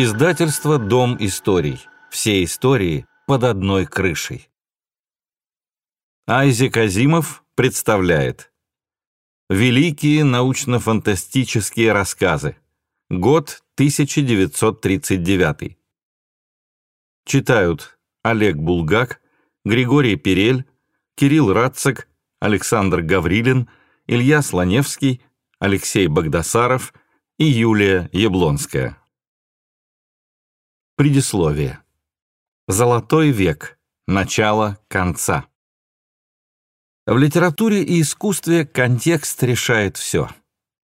Издательство «Дом историй». Все истории под одной крышей. Айзек Азимов представляет Великие научно-фантастические рассказы. Год 1939. Читают Олег Булгак, Григорий Перель, Кирилл Радцик, Александр Гаврилин, Илья Слоневский, Алексей Богдасаров и Юлия Яблонская. Предисловие. Золотой век. Начало конца. В литературе и искусстве контекст решает все.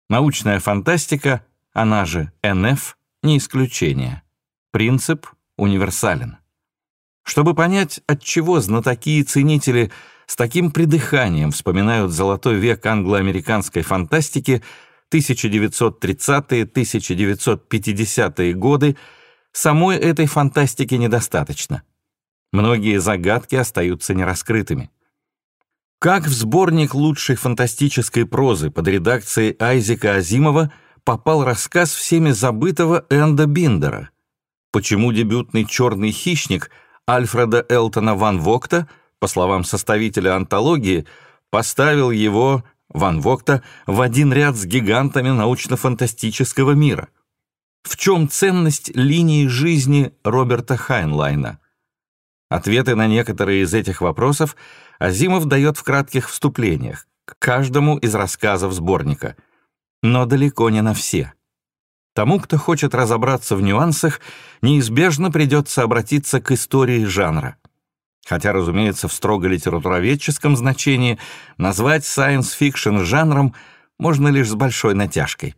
Научная фантастика, она же НФ, не исключение. Принцип универсален. Чтобы понять, от чего знатоки и ценители с таким придыханием вспоминают золотой век англо-американской фантастики 1930-1950-е годы, самой этой фантастики недостаточно. Многие загадки остаются нераскрытыми. Как в сборник лучшей фантастической прозы под редакцией Айзека Азимова попал рассказ всеми забытого Энда Биндера? Почему дебютный «Черный хищник» Альфреда Элтона Ван Вокта, по словам составителя антологии, поставил его, Ван Вокта, в один ряд с гигантами научно-фантастического мира – в чем ценность линии жизни Роберта Хайнлайна? Ответы на некоторые из этих вопросов Азимов дает в кратких вступлениях к каждому из рассказов сборника, но далеко не на все. Тому, кто хочет разобраться в нюансах, неизбежно придется обратиться к истории жанра. Хотя, разумеется, в строго литературоведческом значении назвать science fiction жанром можно лишь с большой натяжкой.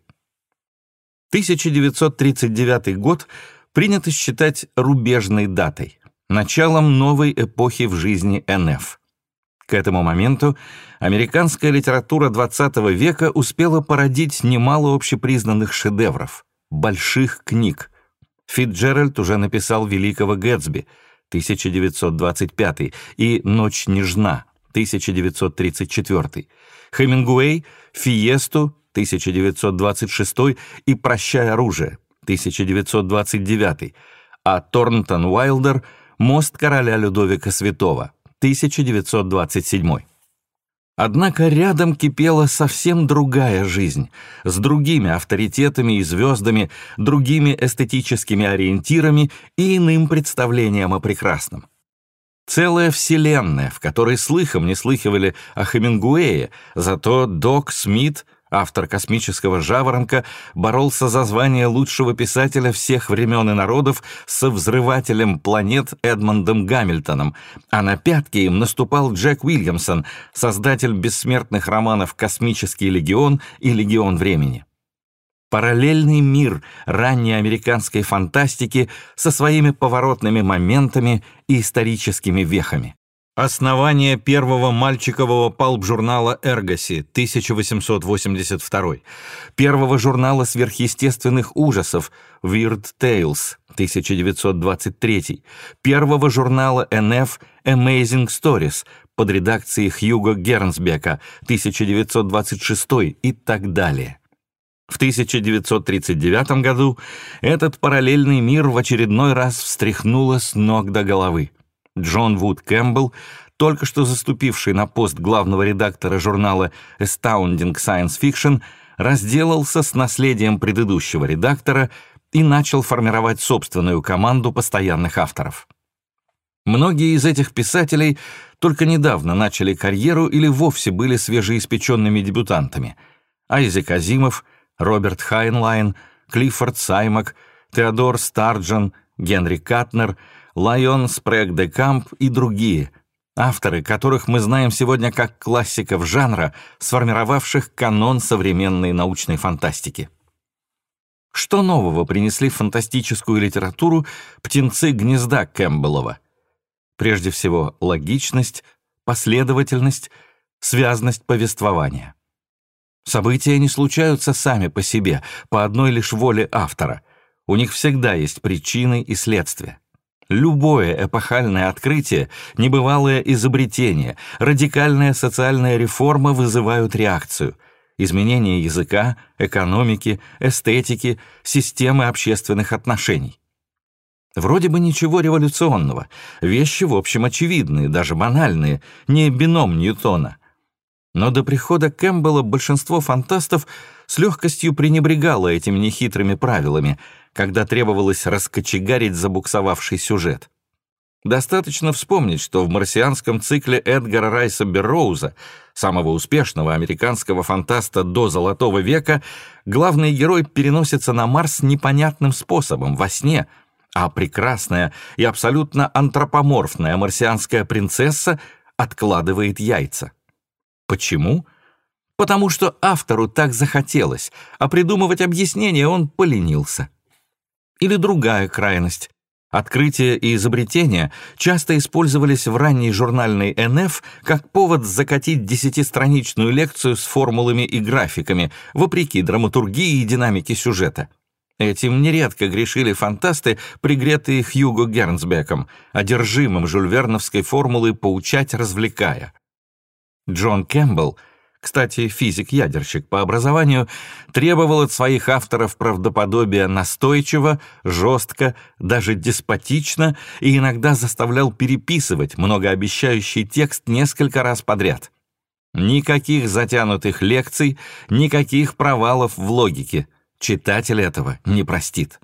1939 год принято считать рубежной датой, началом новой эпохи в жизни НФ. К этому моменту американская литература XX века успела породить немало общепризнанных шедевров, больших книг. Фитджеральд уже написал «Великого Гэтсби» 1925 и «Ночь нежна» 1934, Хемингуэй «Фиесту» 1926 и «Прощай оружие» 1929, а Торнтон Уайлдер «Мост короля Людовика Святого» 1927. Однако рядом кипела совсем другая жизнь, с другими авторитетами и звездами, другими эстетическими ориентирами и иным представлением о прекрасном. Целая вселенная, в которой слыхом не слыхивали о Хемингуэе, зато Док Смит — автор «Космического жаворонка», боролся за звание лучшего писателя всех времен и народов со взрывателем планет Эдмондом Гамильтоном, а на пятки им наступал Джек Уильямсон, создатель бессмертных романов «Космический легион» и «Легион времени». Параллельный мир ранней американской фантастики со своими поворотными моментами и историческими вехами. Основание первого мальчикового палп-журнала «Эргоси» 1882, первого журнала сверхъестественных ужасов «Weird Tales» 1923, первого журнала «НФ» «Amazing Stories» под редакцией Хьюго Гернсбека 1926 и так далее. В 1939 году этот параллельный мир в очередной раз встряхнуло с ног до головы. Джон Вуд Кэмпбелл, только что заступивший на пост главного редактора журнала Astounding Science Fiction, разделался с наследием предыдущего редактора и начал формировать собственную команду постоянных авторов. Многие из этих писателей только недавно начали карьеру или вовсе были свежеиспеченными дебютантами. Айзек Азимов, Роберт Хайнлайн, Клиффорд Саймак, Теодор Старджен, Генри Катнер — Лайон Спрэг де Камп и другие, авторы которых мы знаем сегодня как классиков жанра, сформировавших канон современной научной фантастики. Что нового принесли в фантастическую литературу птенцы гнезда Кэмпбеллова? Прежде всего, логичность, последовательность, связность повествования. События не случаются сами по себе, по одной лишь воле автора. У них всегда есть причины и следствия. Любое эпохальное открытие, небывалое изобретение, радикальная социальная реформа вызывают реакцию. изменение языка, экономики, эстетики, системы общественных отношений. Вроде бы ничего революционного, вещи, в общем, очевидные, даже банальные, не бином Ньютона. Но до прихода Кэмпбелла большинство фантастов с легкостью пренебрегало этими нехитрыми правилами, когда требовалось раскочегарить забуксовавший сюжет. Достаточно вспомнить, что в марсианском цикле Эдгара Райса Берроуза, самого успешного американского фантаста до Золотого века, главный герой переносится на Марс непонятным способом, во сне, а прекрасная и абсолютно антропоморфная марсианская принцесса откладывает яйца. Почему? Потому что автору так захотелось, а придумывать объяснение он поленился. Или другая крайность. Открытия и изобретения часто использовались в ранней журнальной НФ как повод закатить десятистраничную лекцию с формулами и графиками, вопреки драматургии и динамике сюжета. Этим нередко грешили фантасты, пригретые Хьюго Гернсбеком, одержимым жульверновской формулой «поучать, развлекая». Джон Кэмпбелл — кстати, физик-ядерщик по образованию, требовал от своих авторов правдоподобия настойчиво, жестко, даже деспотично и иногда заставлял переписывать многообещающий текст несколько раз подряд. Никаких затянутых лекций, никаких провалов в логике. Читатель этого не простит.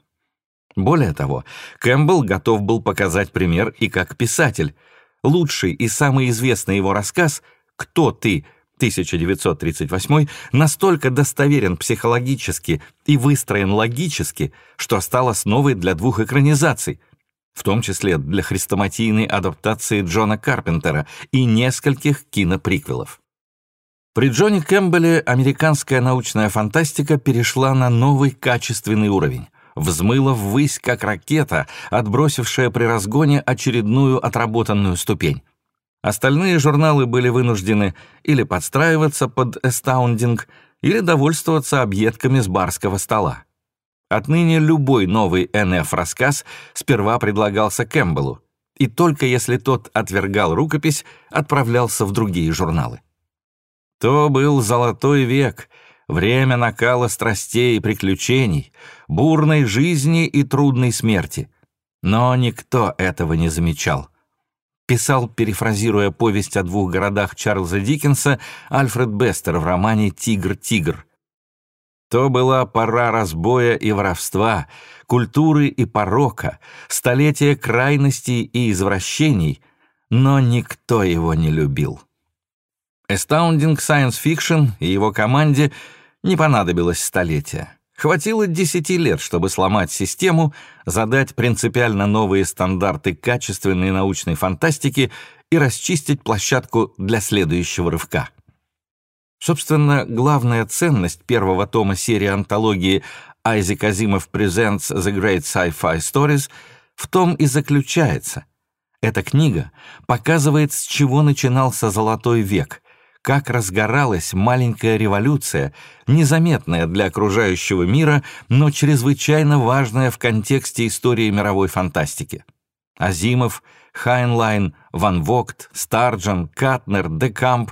Более того, Кэмпбелл готов был показать пример и как писатель. Лучший и самый известный его рассказ «Кто ты?» 1938 настолько достоверен психологически и выстроен логически, что стал основой для двух экранизаций, в том числе для хрестоматийной адаптации Джона Карпентера и нескольких киноприквелов. При Джоне Кэмпбелле американская научная фантастика перешла на новый качественный уровень, взмыла ввысь как ракета, отбросившая при разгоне очередную отработанную ступень. Остальные журналы были вынуждены или подстраиваться под эстаундинг, или довольствоваться объедками с барского стола. Отныне любой новый НФ-рассказ сперва предлагался Кэмпбеллу, и только если тот отвергал рукопись, отправлялся в другие журналы. То был золотой век, время накала страстей и приключений, бурной жизни и трудной смерти. Но никто этого не замечал писал, перефразируя повесть о двух городах Чарльза Диккенса, Альфред Бестер в романе «Тигр-тигр». То была пора разбоя и воровства, культуры и порока, столетия крайностей и извращений, но никто его не любил. Astounding Science Fiction и его команде не понадобилось столетия. Хватило десяти лет, чтобы сломать систему, задать принципиально новые стандарты качественной научной фантастики и расчистить площадку для следующего рывка. Собственно, главная ценность первого тома серии антологии Isaac Asimov Presents The Great Sci-Fi Stories в том и заключается. Эта книга показывает, с чего начинался Золотой век, как разгоралась маленькая революция, незаметная для окружающего мира, но чрезвычайно важная в контексте истории мировой фантастики. Азимов, Хайнлайн, Ван Вогт, Старджен, Катнер, де Камп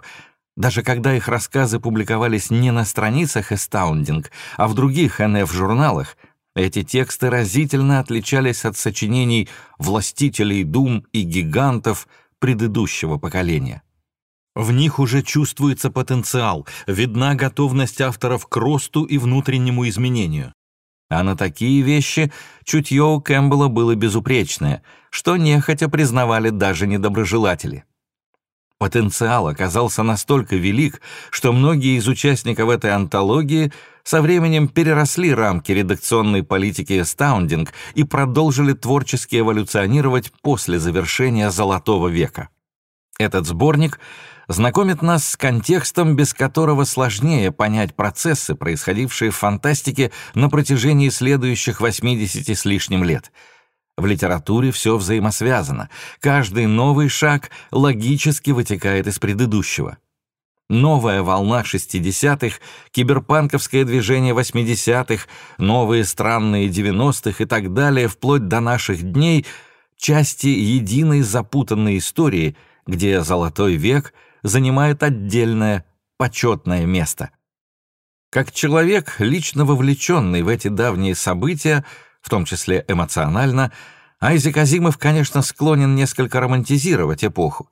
даже когда их рассказы публиковались не на страницах Astounding, а в других НФ-журналах, эти тексты разительно отличались от сочинений властителей дум и гигантов предыдущего поколения. В них уже чувствуется потенциал, видна готовность авторов к росту и внутреннему изменению. А на такие вещи чутье у Кэмпбелла было безупречное, что нехотя признавали даже недоброжелатели. Потенциал оказался настолько велик, что многие из участников этой антологии со временем переросли рамки редакционной политики «Эстаундинг» и продолжили творчески эволюционировать после завершения «Золотого века». Этот сборник знакомит нас с контекстом, без которого сложнее понять процессы, происходившие в фантастике на протяжении следующих 80 с лишним лет. В литературе все взаимосвязано. Каждый новый шаг логически вытекает из предыдущего. Новая волна 60-х, киберпанковское движение 80-х, новые странные 90-х и так далее, вплоть до наших дней — части единой запутанной истории, где золотой век — занимает отдельное почетное место. Как человек, лично вовлеченный в эти давние события, в том числе эмоционально, Айзек Азимов, конечно, склонен несколько романтизировать эпоху.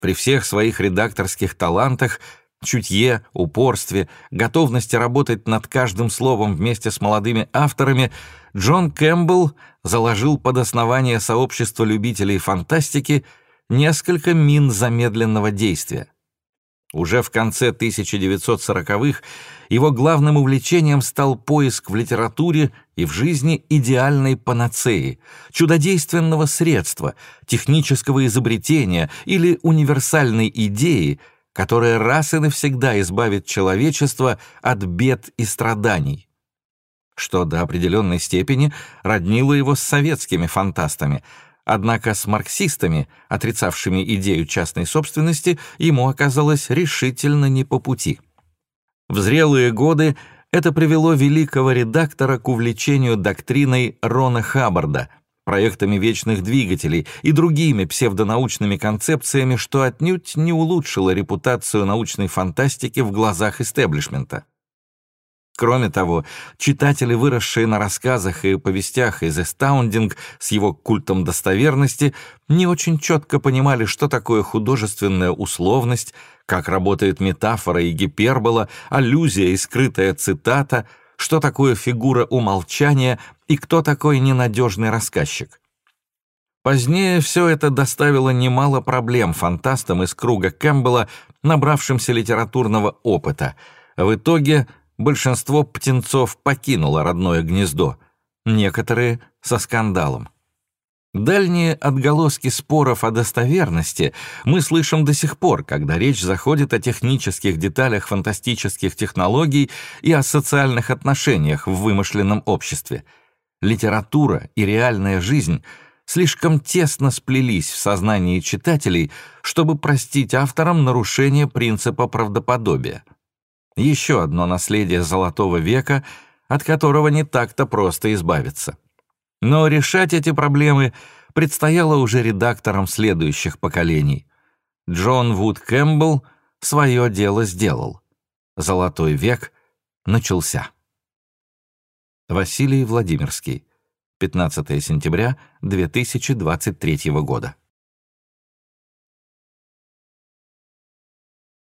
При всех своих редакторских талантах, чутье, упорстве, готовности работать над каждым словом вместе с молодыми авторами, Джон Кэмпбелл заложил под основание сообщества любителей фантастики несколько мин замедленного действия. Уже в конце 1940-х его главным увлечением стал поиск в литературе и в жизни идеальной панацеи, чудодейственного средства, технического изобретения или универсальной идеи, которая раз и навсегда избавит человечество от бед и страданий. Что до определенной степени роднило его с советскими фантастами – Однако с марксистами, отрицавшими идею частной собственности, ему оказалось решительно не по пути. В зрелые годы это привело великого редактора к увлечению доктриной Рона Хаббарда, проектами вечных двигателей и другими псевдонаучными концепциями, что отнюдь не улучшило репутацию научной фантастики в глазах истеблишмента. Кроме того, читатели, выросшие на рассказах и повестях из «Эстаундинг» с его культом достоверности, не очень четко понимали, что такое художественная условность, как работает метафора и гипербола, аллюзия и скрытая цитата, что такое фигура умолчания и кто такой ненадежный рассказчик. Позднее все это доставило немало проблем фантастам из круга Кэмпбелла, набравшимся литературного опыта. В итоге большинство птенцов покинуло родное гнездо, некоторые со скандалом. Дальние отголоски споров о достоверности мы слышим до сих пор, когда речь заходит о технических деталях фантастических технологий и о социальных отношениях в вымышленном обществе. Литература и реальная жизнь слишком тесно сплелись в сознании читателей, чтобы простить авторам нарушение принципа правдоподобия. Еще одно наследие Золотого века, от которого не так-то просто избавиться. Но решать эти проблемы предстояло уже редакторам следующих поколений. Джон Вуд Кэмпбелл свое дело сделал. Золотой век начался. Василий Владимирский. 15 сентября 2023 года.